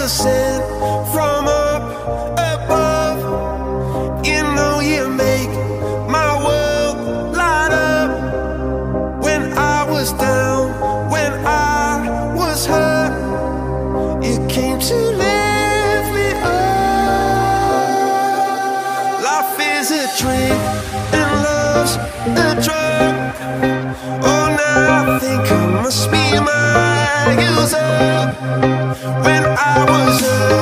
sent from up above. You know you make my world light up. When I was down, when I was hurt, you came to lift me up. Life is a drink and love's a drug. Oh, now I think I must be my user. When